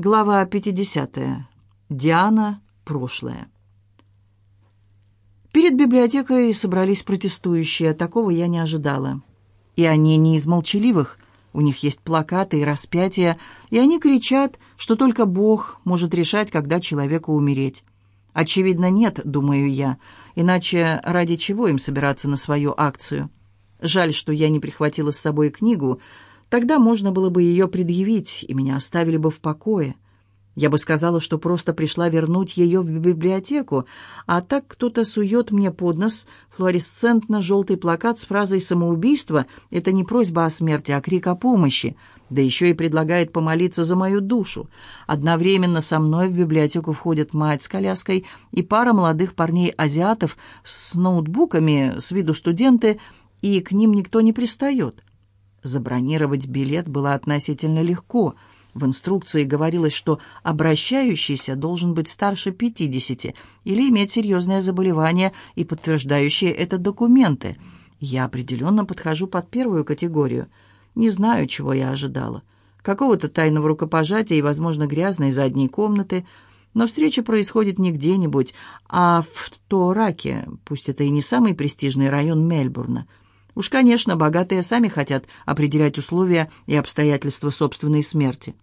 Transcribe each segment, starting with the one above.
Глава 50. Диана. Прошлое. Перед библиотекой собрались протестующие, а такого я не ожидала. И они не из молчаливых, у них есть плакаты и распятия, и они кричат, что только Бог может решать, когда человеку умереть. Очевидно, нет, думаю я, иначе ради чего им собираться на свою акцию? Жаль, что я не прихватила с собой книгу, Тогда можно было бы ее предъявить, и меня оставили бы в покое. Я бы сказала, что просто пришла вернуть ее в библиотеку, а так кто-то сует мне под нос флуоресцентно-желтый плакат с фразой «самоубийство» — это не просьба о смерти, а крик о помощи, да еще и предлагает помолиться за мою душу. Одновременно со мной в библиотеку входят мать с коляской и пара молодых парней-азиатов с ноутбуками, с виду студенты, и к ним никто не пристает. Забронировать билет было относительно легко. В инструкции говорилось, что обращающийся должен быть старше 50 или иметь серьезное заболевание и подтверждающие это документы. Я определенно подхожу под первую категорию. Не знаю, чего я ожидала. Какого-то тайного рукопожатия и, возможно, грязной задней комнаты – но встреча происходит не где-нибудь, а в Тораке, пусть это и не самый престижный район Мельбурна. Уж, конечно, богатые сами хотят определять условия и обстоятельства собственной смерти.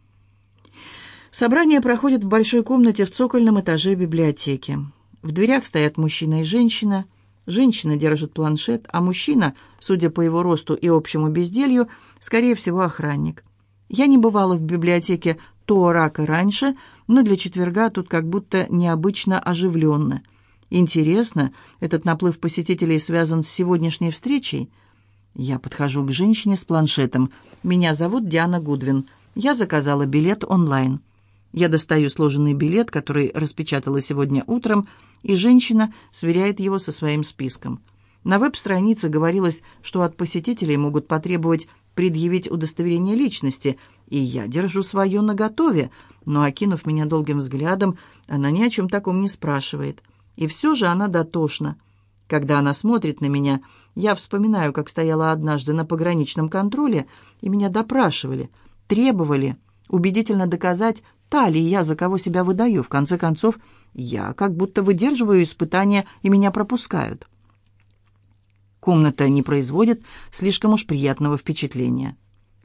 Собрание проходит в большой комнате в цокольном этаже библиотеки. В дверях стоят мужчина и женщина. Женщина держит планшет, а мужчина, судя по его росту и общему безделью, скорее всего, охранник. Я не бывала в библиотеке Туорака раньше, но для четверга тут как будто необычно оживленно – Интересно, этот наплыв посетителей связан с сегодняшней встречей? Я подхожу к женщине с планшетом. Меня зовут Диана Гудвин. Я заказала билет онлайн. Я достаю сложенный билет, который распечатала сегодня утром, и женщина сверяет его со своим списком. На веб-странице говорилось, что от посетителей могут потребовать предъявить удостоверение личности, и я держу свое наготове, но, окинув меня долгим взглядом, она ни о чем таком не спрашивает. И все же она дотошна. Когда она смотрит на меня, я вспоминаю, как стояла однажды на пограничном контроле, и меня допрашивали, требовали убедительно доказать, та ли я, за кого себя выдаю. В конце концов, я как будто выдерживаю испытания, и меня пропускают. Комната не производит слишком уж приятного впечатления.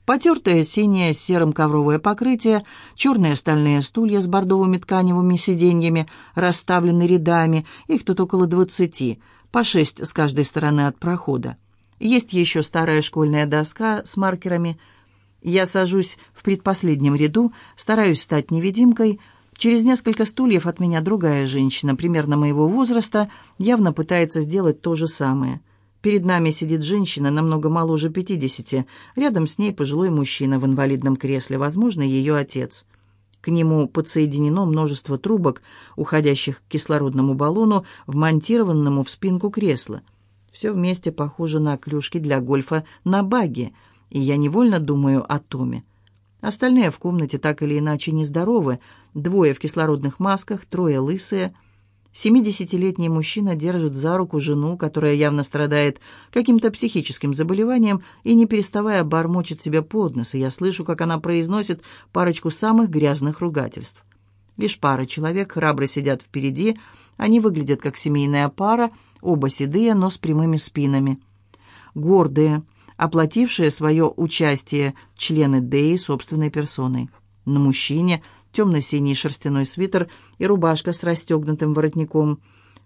Потертое синее с серым ковровое покрытие, черные стальные стулья с бордовыми тканевыми сиденьями расставлены рядами, их тут около двадцати, по шесть с каждой стороны от прохода. Есть еще старая школьная доска с маркерами. Я сажусь в предпоследнем ряду, стараюсь стать невидимкой. Через несколько стульев от меня другая женщина, примерно моего возраста, явно пытается сделать то же самое – Перед нами сидит женщина, намного моложе 50. Рядом с ней пожилой мужчина в инвалидном кресле, возможно, ее отец. К нему подсоединено множество трубок, уходящих к кислородному баллону, вмонтированному в спинку кресла. Все вместе похоже на клюшки для гольфа на баге, и я невольно думаю о Томе. Остальные в комнате так или иначе нездоровы. Двое в кислородных масках, трое лысые – Семидесятилетний мужчина держит за руку жену, которая явно страдает каким-то психическим заболеванием, и, не переставая, бормочет себе под нос, и я слышу, как она произносит парочку самых грязных ругательств. Лишь пара человек храбро сидят впереди, они выглядят как семейная пара, оба седые, но с прямыми спинами. Гордые, оплатившие свое участие члены Деи собственной персоной. На мужчине – темно-синий шерстяной свитер и рубашка с расстегнутым воротником.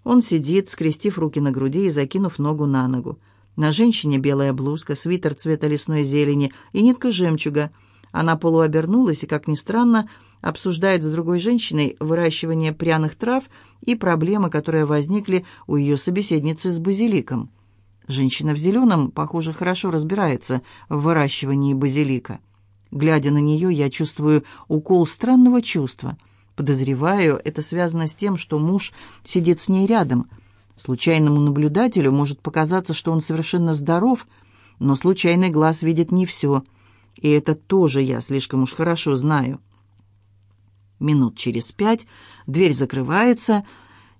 Он сидит, скрестив руки на груди и закинув ногу на ногу. На женщине белая блузка, свитер цвета лесной зелени и нитка жемчуга. Она полуобернулась и, как ни странно, обсуждает с другой женщиной выращивание пряных трав и проблемы, которые возникли у ее собеседницы с базиликом. Женщина в зеленом, похоже, хорошо разбирается в выращивании базилика. Глядя на нее, я чувствую укол странного чувства. Подозреваю, это связано с тем, что муж сидит с ней рядом. Случайному наблюдателю может показаться, что он совершенно здоров, но случайный глаз видит не все. И это тоже я слишком уж хорошо знаю. Минут через пять дверь закрывается,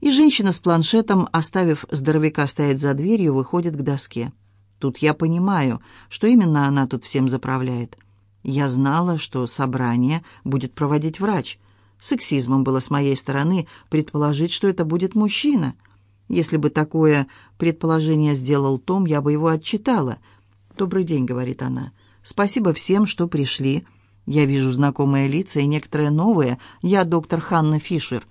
и женщина с планшетом, оставив здоровяка стоять за дверью, выходит к доске. Тут я понимаю, что именно она тут всем заправляет. Я знала, что собрание будет проводить врач. Сексизмом было с моей стороны предположить, что это будет мужчина. Если бы такое предположение сделал Том, я бы его отчитала. «Добрый день», — говорит она. «Спасибо всем, что пришли. Я вижу знакомые лица и некоторые новые. Я доктор Ханна Фишер».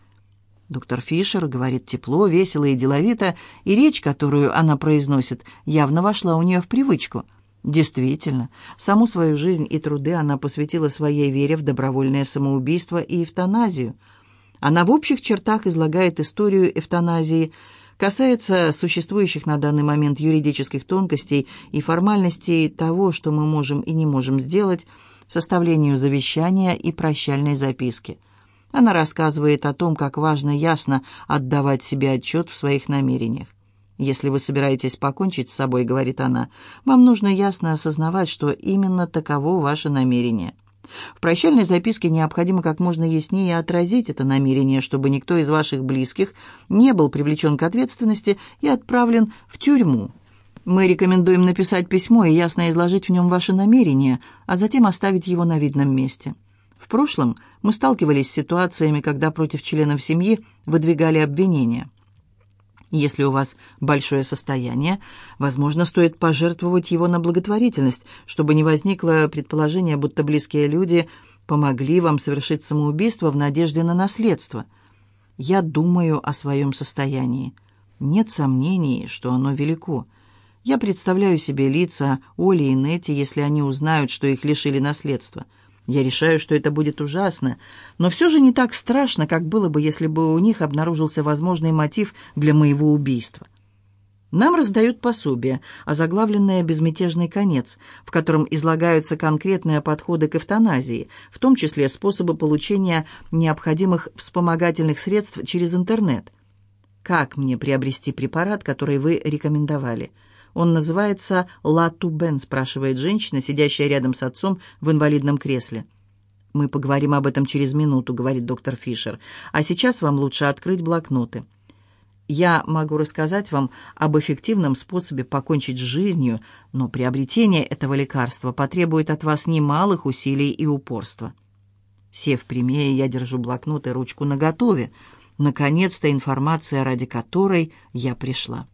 Доктор Фишер говорит тепло, весело и деловито, и речь, которую она произносит, явно вошла у нее в привычку — Действительно, саму свою жизнь и труды она посвятила своей вере в добровольное самоубийство и эвтаназию. Она в общих чертах излагает историю эвтаназии, касается существующих на данный момент юридических тонкостей и формальностей того, что мы можем и не можем сделать, составлению завещания и прощальной записки. Она рассказывает о том, как важно ясно отдавать себе отчет в своих намерениях. «Если вы собираетесь покончить с собой, — говорит она, — вам нужно ясно осознавать, что именно таково ваше намерение. В прощальной записке необходимо как можно яснее отразить это намерение, чтобы никто из ваших близких не был привлечен к ответственности и отправлен в тюрьму. Мы рекомендуем написать письмо и ясно изложить в нем ваше намерение, а затем оставить его на видном месте». В прошлом мы сталкивались с ситуациями, когда против членов семьи выдвигали обвинения – если у вас большое состояние, возможно, стоит пожертвовать его на благотворительность, чтобы не возникло предположение, будто близкие люди помогли вам совершить самоубийство в надежде на наследство. Я думаю о своем состоянии. Нет сомнений, что оно велико. Я представляю себе лица Оли и Нети, если они узнают, что их лишили наследства – я решаю, что это будет ужасно, но все же не так страшно, как было бы, если бы у них обнаружился возможный мотив для моего убийства. Нам раздают пособие, озаглавленное «Безмятежный конец», в котором излагаются конкретные подходы к эвтаназии, в том числе способы получения необходимых вспомогательных средств через интернет. Как мне приобрести препарат, который вы рекомендовали? Он называется «Лату Бен», спрашивает женщина, сидящая рядом с отцом в инвалидном кресле. «Мы поговорим об этом через минуту», — говорит доктор Фишер. «А сейчас вам лучше открыть блокноты». Я могу рассказать вам об эффективном способе покончить с жизнью, но приобретение этого лекарства потребует от вас немалых усилий и упорства. Сев прямее, я держу блокнот и ручку наготове. Наконец-то информация, ради которой я пришла.